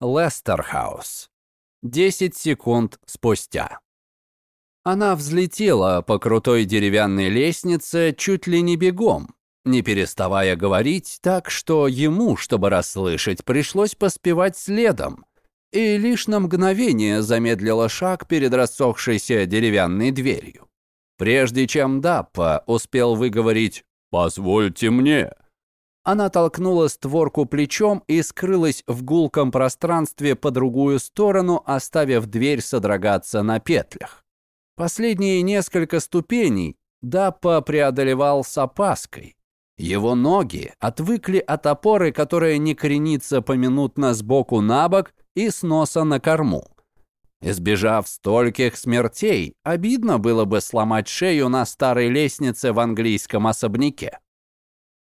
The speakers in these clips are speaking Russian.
Лестерхаус. 10 секунд спустя. Она взлетела по крутой деревянной лестнице чуть ли не бегом, не переставая говорить так, что ему, чтобы расслышать, пришлось поспевать следом, и лишь на мгновение замедлила шаг перед рассохшейся деревянной дверью. Прежде чем Даппа успел выговорить «Позвольте мне», она толкнула створку плечом и скрылась в гулком пространстве по другую сторону, оставив дверь содрогаться на петлях. Последние несколько ступеней Даппа преодолевал с опаской. Его ноги отвыкли от опоры, которая не кренится поминутно сбоку на бок и с носа на корму. Избежав стольких смертей, обидно было бы сломать шею на старой лестнице в английском особняке.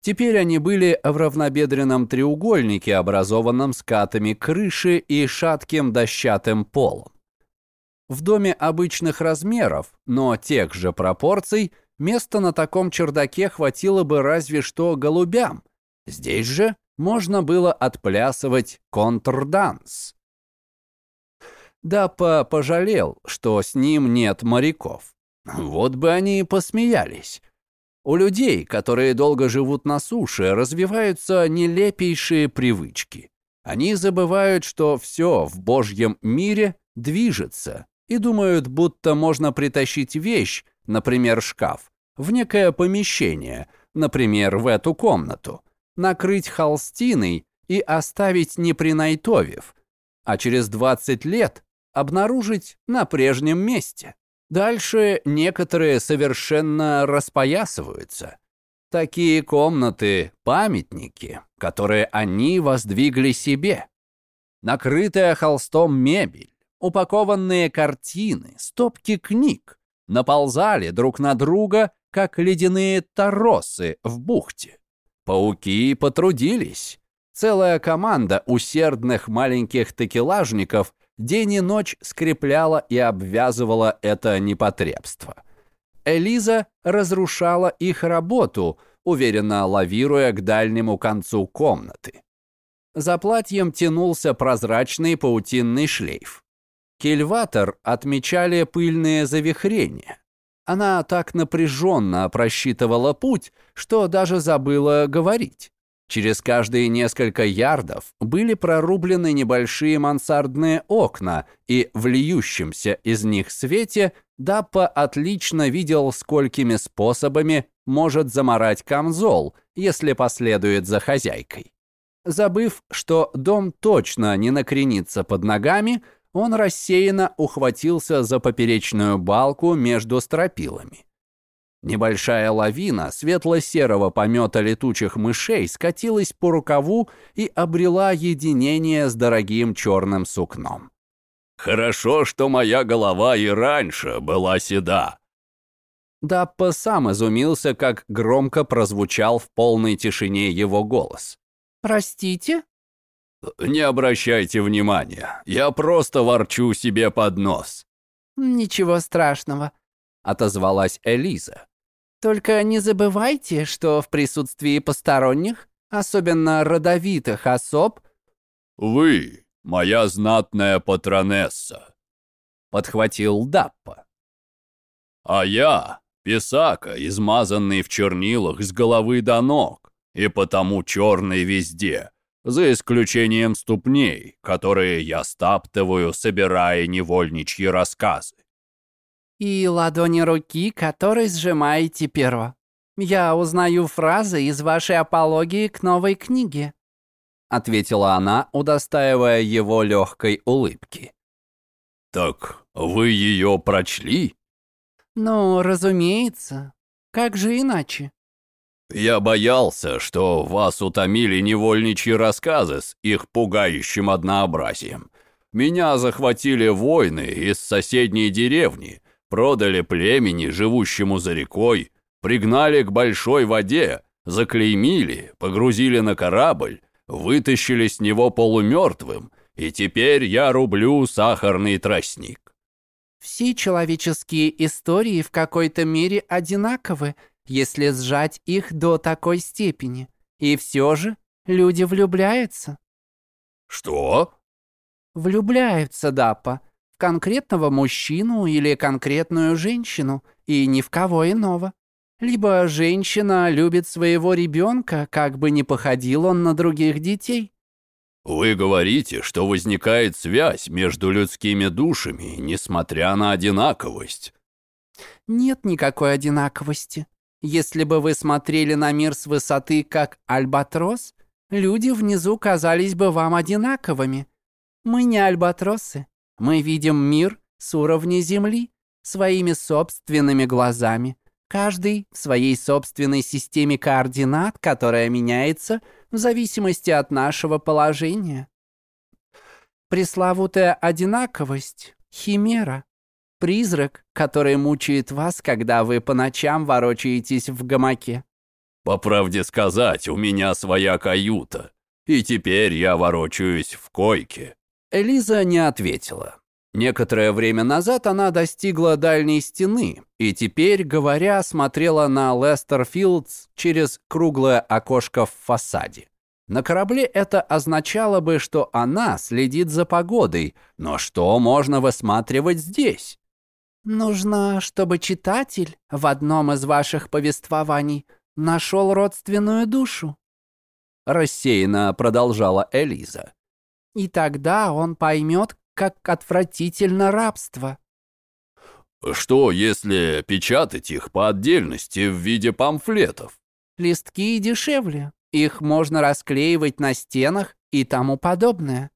Теперь они были в равнобедренном треугольнике, образованном скатами крыши и шатким дощатым полом. В доме обычных размеров, но тех же пропорций, Места на таком чердаке хватило бы разве что голубям. Здесь же можно было отплясывать контрданс. Даппа пожалел, что с ним нет моряков. Вот бы они и посмеялись. У людей, которые долго живут на суше, развиваются нелепейшие привычки. Они забывают, что все в Божьем мире движется, и думают, будто можно притащить вещь, например, шкаф, в некое помещение, например, в эту комнату, накрыть холстиной и оставить не принайтовив, а через 20 лет обнаружить на прежнем месте. Дальше некоторые совершенно распоясываются. Такие комнаты – памятники, которые они воздвигли себе. Накрытая холстом мебель, упакованные картины, стопки книг наползали друг на друга как ледяные торосы в бухте. Пауки потрудились. Целая команда усердных маленьких текелажников день и ночь скрепляла и обвязывала это непотребство. Элиза разрушала их работу, уверенно лавируя к дальнему концу комнаты. За платьем тянулся прозрачный паутинный шлейф. Кильватор отмечали пыльные завихрения. Она так напряженно просчитывала путь, что даже забыла говорить. Через каждые несколько ярдов были прорублены небольшие мансардные окна, и в льющемся из них свете Даппа отлично видел, сколькими способами может заморать камзол, если последует за хозяйкой. Забыв, что дом точно не накренится под ногами, он рассеянно ухватился за поперечную балку между стропилами. Небольшая лавина светло-серого помета летучих мышей скатилась по рукаву и обрела единение с дорогим черным сукном. «Хорошо, что моя голова и раньше была седа». Даппа сам изумился, как громко прозвучал в полной тишине его голос. «Простите?» «Не обращайте внимания, я просто ворчу себе под нос». «Ничего страшного», — отозвалась Элиза. «Только не забывайте, что в присутствии посторонних, особенно родовитых особ...» «Вы, моя знатная патронесса», — подхватил Даппа. «А я, писака, измазанный в чернилах с головы до ног, и потому черный везде» за исключением ступней, которые я стаптываю, собирая невольничьи рассказы. И ладони руки, которые сжимаете перо. Я узнаю фразы из вашей апологии к новой книге. Ответила она, удостаивая его легкой улыбки. Так вы ее прочли? Ну, разумеется. Как же иначе? Я боялся, что вас утомили невольничьи рассказы с их пугающим однообразием. Меня захватили войны из соседней деревни, продали племени, живущему за рекой, пригнали к большой воде, заклеймили, погрузили на корабль, вытащили с него полумертвым, и теперь я рублю сахарный тростник. Все человеческие истории в какой-то мере одинаковы, если сжать их до такой степени. И все же люди влюбляются. Что? влюбляются, Даппа, в конкретного мужчину или конкретную женщину, и ни в кого иного. Либо женщина любит своего ребенка, как бы не походил он на других детей. Вы говорите, что возникает связь между людскими душами, несмотря на одинаковость. Нет никакой одинаковости. Если бы вы смотрели на мир с высоты, как альбатрос, люди внизу казались бы вам одинаковыми. Мы не альбатросы. Мы видим мир с уровня Земли, своими собственными глазами. Каждый в своей собственной системе координат, которая меняется в зависимости от нашего положения. Пресловутая одинаковость — химера. Призрак, который мучает вас, когда вы по ночам ворочаетесь в гамаке. По правде сказать, у меня своя каюта, и теперь я ворочаюсь в койке. Элиза не ответила. Некоторое время назад она достигла дальней стены и теперь, говоря, смотрела на Лестерфилдс через круглое окошко в фасаде. На корабле это означало бы, что она следит за погодой, но что можно высматривать здесь? Нужно, чтобы читатель в одном из ваших повествований нашел родственную душу. Рассеянно продолжала Элиза. И тогда он поймет, как отвратительно рабство. Что, если печатать их по отдельности в виде памфлетов? Листки дешевле. Их можно расклеивать на стенах и тому подобное.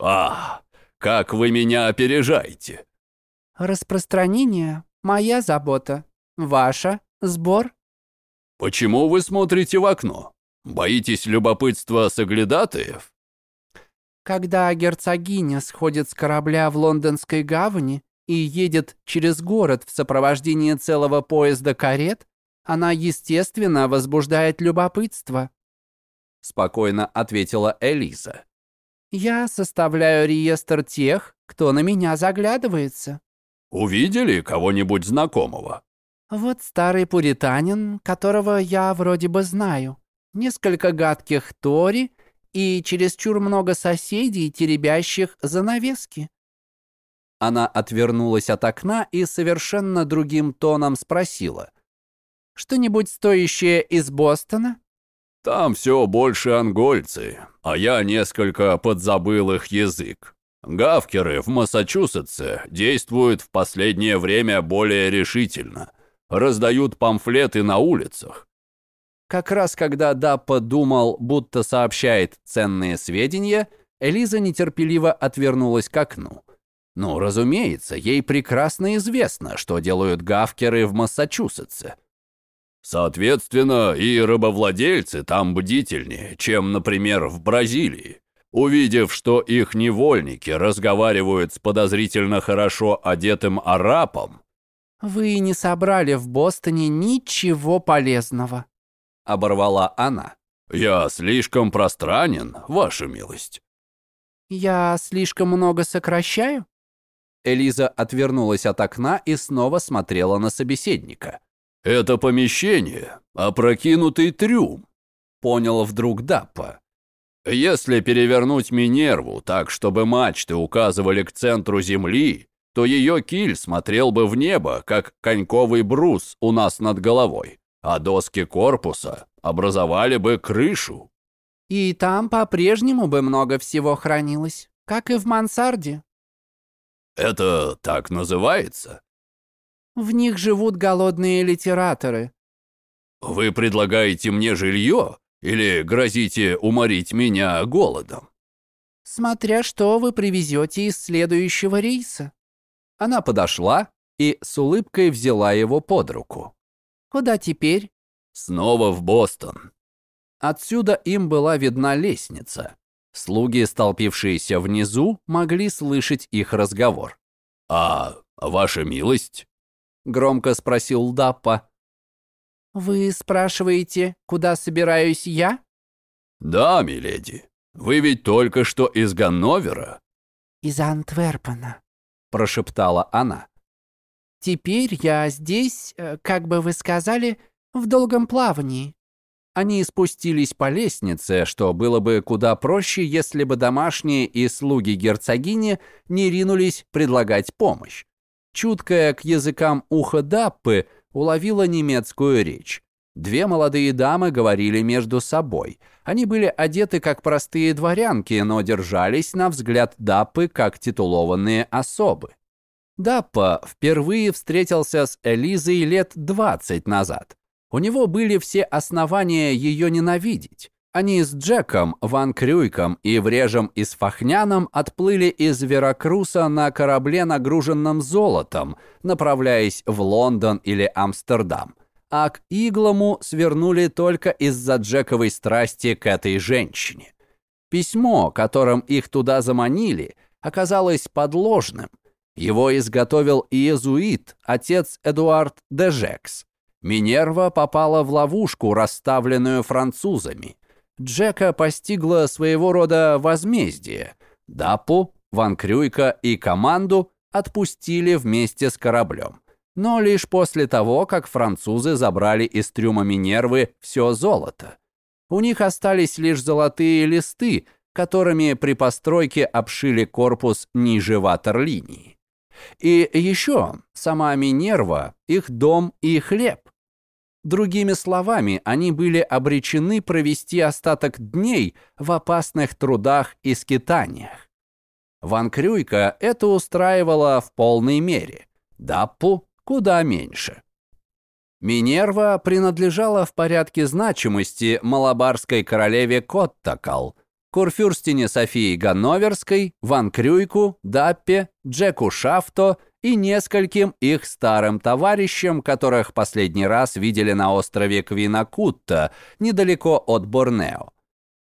А, как вы меня опережаете. Распространение – моя забота. Ваша – сбор. Почему вы смотрите в окно? Боитесь любопытства соглядатаев? Когда герцогиня сходит с корабля в лондонской гавани и едет через город в сопровождении целого поезда карет, она, естественно, возбуждает любопытство. Спокойно ответила Элиза. Я составляю реестр тех, кто на меня заглядывается. Увидели кого-нибудь знакомого? Вот старый пуританин, которого я вроде бы знаю. Несколько гадких тори и чересчур много соседей, теребящих занавески. Она отвернулась от окна и совершенно другим тоном спросила. «Что-нибудь стоящее из Бостона?» «Там все больше ангольцы, а я несколько подзабыл их язык. Гавкеры в Массачусетсе действуют в последнее время более решительно. Раздают памфлеты на улицах. Как раз когда Даппа думал, будто сообщает ценные сведения, Элиза нетерпеливо отвернулась к окну. Ну, разумеется, ей прекрасно известно, что делают гавкеры в Массачусетсе. Соответственно, и рабовладельцы там бдительнее, чем, например, в Бразилии. Увидев, что их невольники разговаривают с подозрительно хорошо одетым арапом, «Вы не собрали в Бостоне ничего полезного», — оборвала она. «Я слишком пространен, ваша милость». «Я слишком много сокращаю?» Элиза отвернулась от окна и снова смотрела на собеседника. «Это помещение, опрокинутый трюм», — понял вдруг Даппа. Если перевернуть Минерву так, чтобы мачты указывали к центру Земли, то ее киль смотрел бы в небо, как коньковый брус у нас над головой, а доски корпуса образовали бы крышу. И там по-прежнему бы много всего хранилось, как и в мансарде. Это так называется? В них живут голодные литераторы. Вы предлагаете мне жилье? Или грозите уморить меня голодом?» «Смотря что вы привезете из следующего рейса». Она подошла и с улыбкой взяла его под руку. «Куда теперь?» «Снова в Бостон». Отсюда им была видна лестница. Слуги, столпившиеся внизу, могли слышать их разговор. «А ваша милость?» — громко спросил Даппа. «Вы спрашиваете, куда собираюсь я?» «Да, миледи. Вы ведь только что из Ганновера?» «Из Антверпена», — прошептала она. «Теперь я здесь, э, как бы вы сказали, в долгом плавании. они спустились по лестнице, что было бы куда проще, если бы домашние и слуги герцогини не ринулись предлагать помощь. Чуткая к языкам ухо Даппы уловила немецкую речь. Две молодые дамы говорили между собой. Они были одеты как простые дворянки, но держались, на взгляд Даппы, как титулованные особы. Даппа впервые встретился с Элизой лет 20 назад. У него были все основания ее ненавидеть. Они с Джеком, Ван Крюйком и Врежем Исфахняном отплыли из Веракруса на корабле, нагруженном золотом, направляясь в Лондон или Амстердам. А к Иглому свернули только из-за Джековой страсти к этой женщине. Письмо, которым их туда заманили, оказалось подложным. Его изготовил иезуит, отец Эдуард Дежекс. Минерва попала в ловушку, расставленную французами. Джека постигла своего рода возмездие. Дапу, Ван Крюйка и команду отпустили вместе с кораблем. Но лишь после того, как французы забрали из трюма Минервы все золото. У них остались лишь золотые листы, которыми при постройке обшили корпус ниже ватерлинии. И еще сама Минерва, их дом и хлеб. Другими словами, они были обречены провести остаток дней в опасных трудах и скитаниях. Ван Крюйка это устраивало в полной мере, Даппу куда меньше. Минерва принадлежала в порядке значимости малабарской королеве Коттакал, курфюрстине Софии Ганноверской, Ван Крюйку, Даппе, Джеку Шафто и нескольким их старым товарищам, которых последний раз видели на острове Квинакутта, недалеко от Борнео.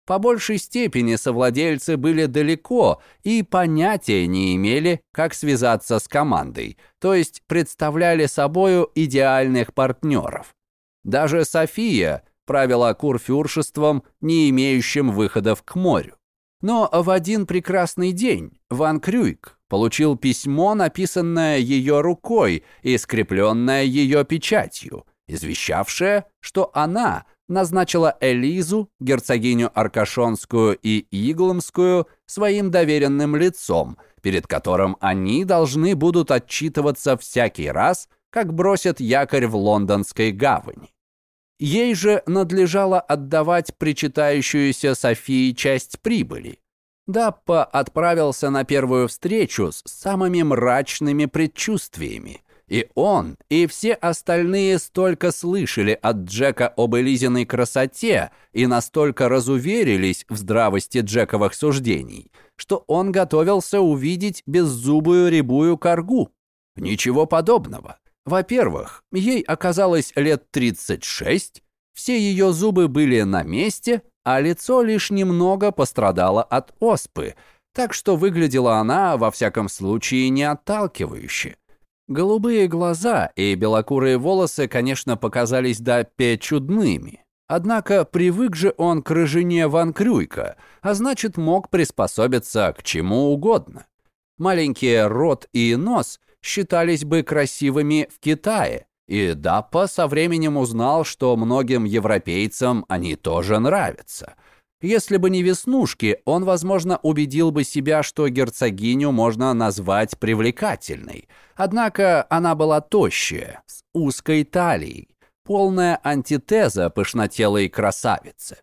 По большей степени совладельцы были далеко и понятия не имели, как связаться с командой, то есть представляли собою идеальных партнеров. Даже София правила курфюршеством, не имеющим выходов к морю. Но в один прекрасный день Ван Крюйк получил письмо, написанное ее рукой и скрепленное ее печатью, извещавшее, что она назначила Элизу, герцогиню Аркашонскую и Игломскую, своим доверенным лицом, перед которым они должны будут отчитываться всякий раз, как бросят якорь в лондонской гавани. Ей же надлежало отдавать причитающуюся Софии часть прибыли. Даппа отправился на первую встречу с самыми мрачными предчувствиями. И он, и все остальные столько слышали от Джека об Элизиной красоте и настолько разуверились в здравости Джековых суждений, что он готовился увидеть беззубую рябую коргу. Ничего подобного. Во-первых, ей оказалось лет 36, все ее зубы были на месте, а лицо лишь немного пострадало от оспы, так что выглядела она, во всяком случае, не отталкивающе. Голубые глаза и белокурые волосы, конечно, показались Даппе чудными. Однако привык же он к рыжине Ван Крюйка, а значит, мог приспособиться к чему угодно. Маленький рот и нос считались бы красивыми в Китае, и Даппа со временем узнал, что многим европейцам они тоже нравятся. Если бы не веснушки, он, возможно, убедил бы себя, что герцогиню можно назвать привлекательной. Однако она была тощая, с узкой талией, полная антитеза пышнотелой красавицы.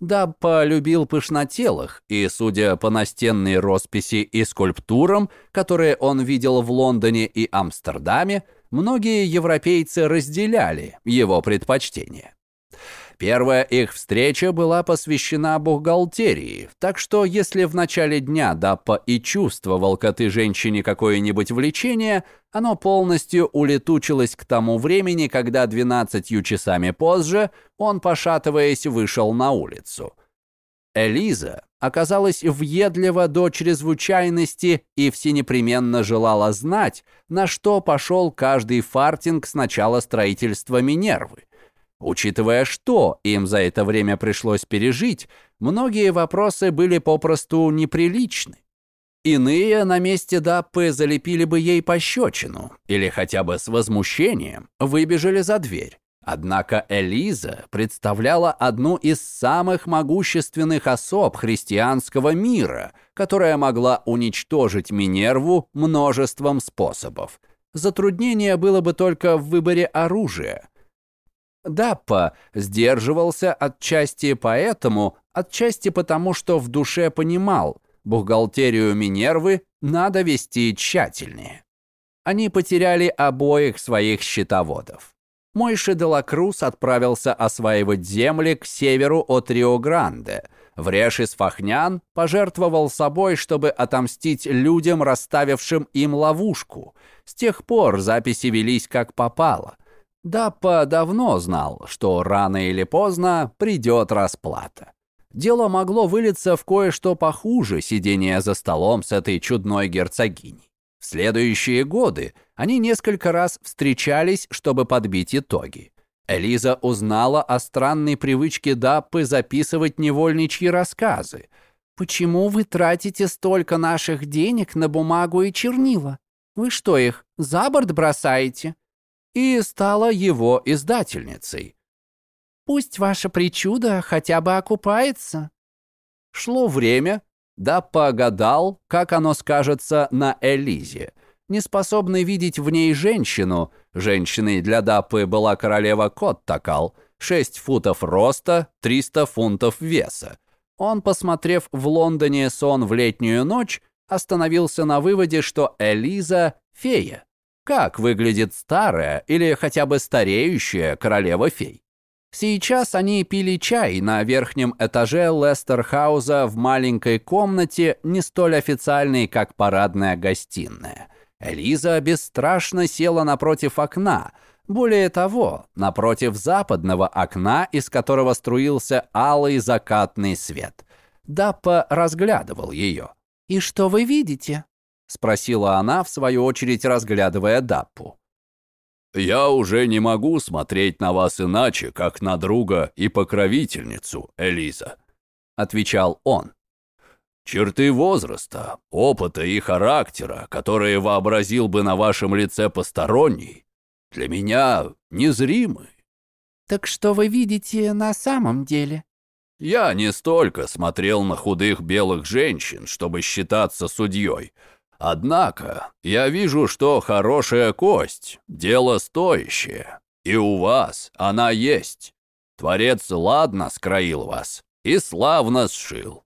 Дабпа любил пышнотелых, и, судя по настенной росписи и скульптурам, которые он видел в Лондоне и Амстердаме, многие европейцы разделяли его предпочтения. Первая их встреча была посвящена бухгалтерии, так что если в начале дня Даппа и чувствовал к этой женщине какое-нибудь влечение, оно полностью улетучилось к тому времени, когда 12 часами позже он, пошатываясь, вышел на улицу. Элиза оказалась въедлива до чрезвычайности и всенепременно желала знать, на что пошел каждый фартинг с начала строительства Минервы. Учитывая, что им за это время пришлось пережить, многие вопросы были попросту неприличны. Иные на месте Даппы залепили бы ей пощечину или хотя бы с возмущением выбежали за дверь. Однако Элиза представляла одну из самых могущественных особ христианского мира, которая могла уничтожить Минерву множеством способов. Затруднение было бы только в выборе оружия. Даппа сдерживался отчасти поэтому, отчасти потому, что в душе понимал, бухгалтерию Минервы надо вести тщательнее. Они потеряли обоих своих счетоводов. Мойши де отправился осваивать земли к северу от Рио-Гранде. Врешис Фахнян пожертвовал собой, чтобы отомстить людям, расставившим им ловушку. С тех пор записи велись как попало. Даппа давно знал, что рано или поздно придет расплата. Дело могло вылиться в кое-что похуже сидения за столом с этой чудной герцогиней. В следующие годы они несколько раз встречались, чтобы подбить итоги. Элиза узнала о странной привычке Даппы записывать невольничьи рассказы. «Почему вы тратите столько наших денег на бумагу и чернила? Вы что, их за борт бросаете?» И стала его издательницей. «Пусть ваша причуда хотя бы окупается». Шло время, Даппа гадал, как оно скажется на Элизе – неспособный видеть в ней женщину. Женщиной для Дапы была королева Коттакал, 6 футов роста, 300 фунтов веса. Он, посмотрев в Лондоне сон в летнюю ночь, остановился на выводе, что Элиза – фея. Как выглядит старая или хотя бы стареющая королева-фей? Сейчас они пили чай на верхнем этаже Лестерхауза в маленькой комнате, не столь официальной, как парадная гостиная – Элиза бесстрашно села напротив окна, более того, напротив западного окна, из которого струился алый закатный свет. Даппа разглядывал ее. «И что вы видите?» — спросила она, в свою очередь разглядывая Даппу. «Я уже не могу смотреть на вас иначе, как на друга и покровительницу, Элиза», — отвечал он. Черты возраста, опыта и характера, которые вообразил бы на вашем лице посторонний, для меня незримы. Так что вы видите на самом деле? Я не столько смотрел на худых белых женщин, чтобы считаться судьей. Однако я вижу, что хорошая кость — дело стоящее, и у вас она есть. Творец ладно скроил вас и славно сшил.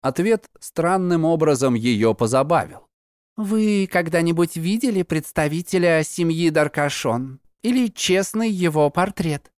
Ответ странным образом ее позабавил. «Вы когда-нибудь видели представителя семьи Даркашон? Или честный его портрет?»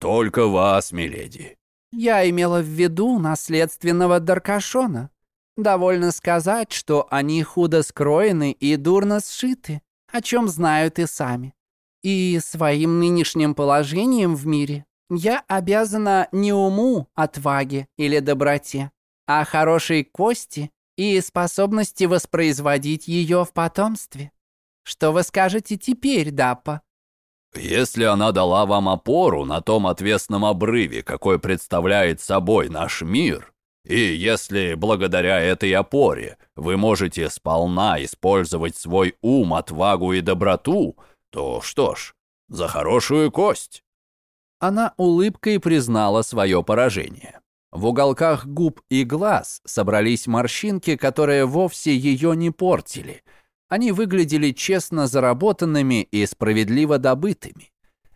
«Только вас, миледи». «Я имела в виду наследственного Даркашона. Довольно сказать, что они худо скроены и дурно сшиты, о чем знают и сами. И своим нынешним положением в мире я обязана не уму, отваге или доброте, а хорошей кости и способности воспроизводить ее в потомстве. Что вы скажете теперь, Даппа? Если она дала вам опору на том отвесном обрыве, какой представляет собой наш мир, и если благодаря этой опоре вы можете сполна использовать свой ум, отвагу и доброту, то что ж, за хорошую кость. Она улыбкой признала свое поражение. В уголках губ и глаз собрались морщинки, которые вовсе ее не портили. Они выглядели честно заработанными и справедливо добытыми.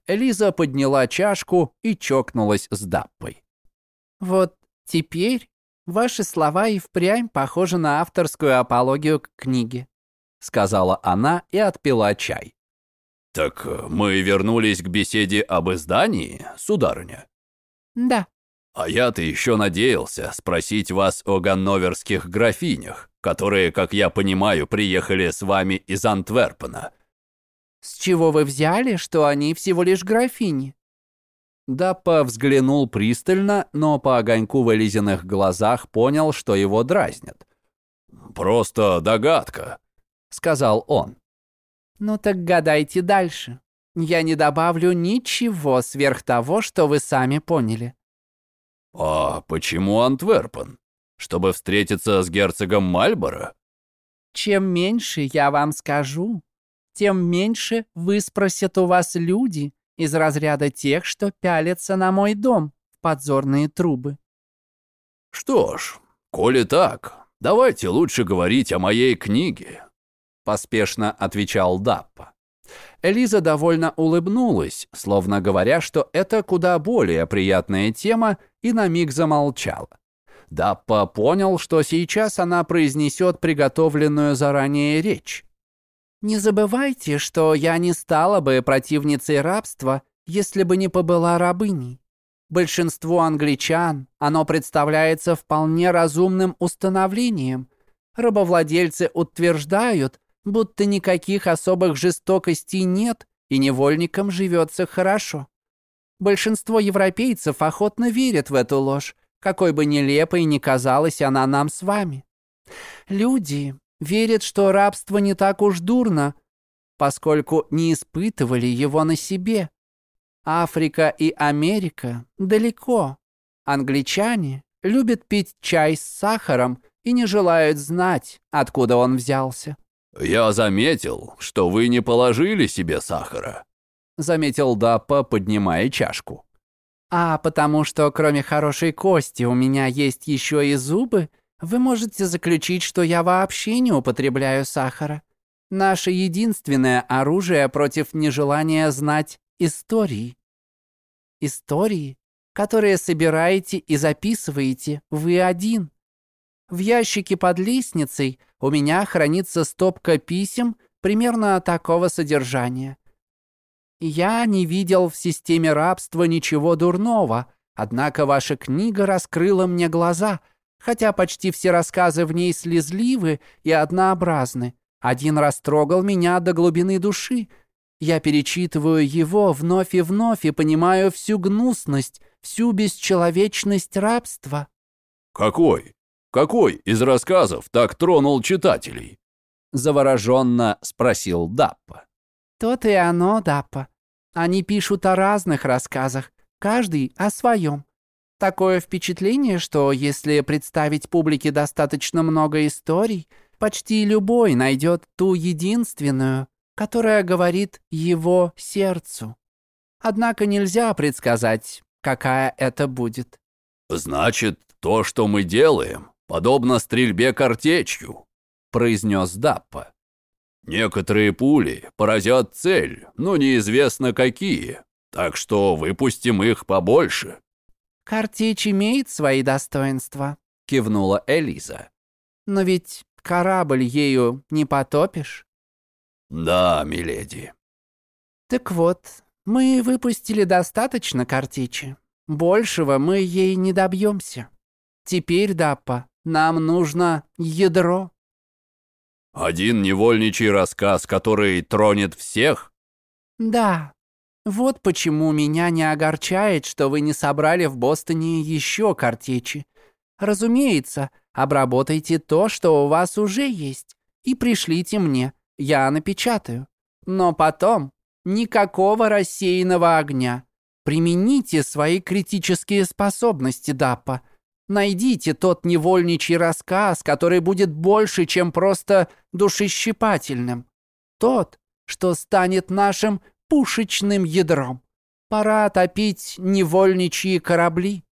Элиза подняла чашку и чокнулась с Даппой. «Вот теперь ваши слова и впрямь похожи на авторскую апологию к книге», сказала она и отпила чай. «Так мы вернулись к беседе об издании, сударыня?» «Да», а я-то еще надеялся спросить вас о ганноверских графинях, которые, как я понимаю, приехали с вами из Антверпена. С чего вы взяли, что они всего лишь графини? Даппа взглянул пристально, но по огоньку в Элизиных глазах понял, что его дразнят. «Просто догадка», — сказал он. «Ну так гадайте дальше. Я не добавлю ничего сверх того, что вы сами поняли. «А почему Антверпен? Чтобы встретиться с герцогом Мальборо?» «Чем меньше я вам скажу, тем меньше выспросят у вас люди из разряда тех, что пялятся на мой дом в подзорные трубы. Что ж, коли так, давайте лучше говорить о моей книге, поспешно отвечал Даппа. Элиза довольно улыбнулась, словно говоря, что это куда более приятная тема, и на миг замолчала. Даппа понял, что сейчас она произнесет приготовленную заранее речь. «Не забывайте, что я не стала бы противницей рабства, если бы не побыла рабыней. Большинству англичан оно представляется вполне разумным установлением. Рабовладельцы утверждают, будто никаких особых жестокостей нет и невольникам живется хорошо. Большинство европейцев охотно верят в эту ложь, какой бы нелепой ни казалась она нам с вами. Люди верят, что рабство не так уж дурно, поскольку не испытывали его на себе. Африка и Америка далеко. Англичане любят пить чай с сахаром и не желают знать, откуда он взялся. «Я заметил, что вы не положили себе сахара», — заметил Даппа, поднимая чашку. «А потому что кроме хорошей кости у меня есть еще и зубы, вы можете заключить, что я вообще не употребляю сахара. Наше единственное оружие против нежелания знать истории. Истории, которые собираете и записываете вы один. В ящике под лестницей у меня хранится стопка писем примерно такого содержания. Я не видел в системе рабства ничего дурного, однако ваша книга раскрыла мне глаза, хотя почти все рассказы в ней слезливы и однообразны. Один раз трогал меня до глубины души. Я перечитываю его вновь и вновь и понимаю всю гнусность, всю бесчеловечность рабства. «Какой?» Какой из рассказов так тронул читателей?» Завороженно спросил Даппа. То-то и оно, Даппа. Они пишут о разных рассказах, каждый о своем. Такое впечатление, что если представить публике достаточно много историй, почти любой найдет ту единственную, которая говорит его сердцу. Однако нельзя предсказать, какая это будет. «Значит, то, что мы делаем, подобно стрельбе картечью», — произнес Даппа. «Некоторые пули поразят цель, но неизвестно какие, так что выпустим их побольше». «Картечь имеет свои достоинства», — кивнула Элиза. «Но ведь корабль ею не потопишь». «Да, миледи». «Так вот, мы выпустили достаточно картечи. Большего мы ей не добьемся. Теперь, Даппа, нам нужно ядро». «Один невольничий рассказ, который тронет всех?» «Да. Вот почему меня не огорчает, что вы не собрали в Бостоне еще картечи. Разумеется, обработайте то, что у вас уже есть, и пришлите мне, я напечатаю. Но потом никакого рассеянного огня. Примените свои критические способности, Даппа. Найдите тот невольничий рассказ, который будет больше, чем просто душещипательным. Тот, что станет нашим пушечным ядром. Пора топить невольничьи корабли.